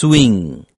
swing.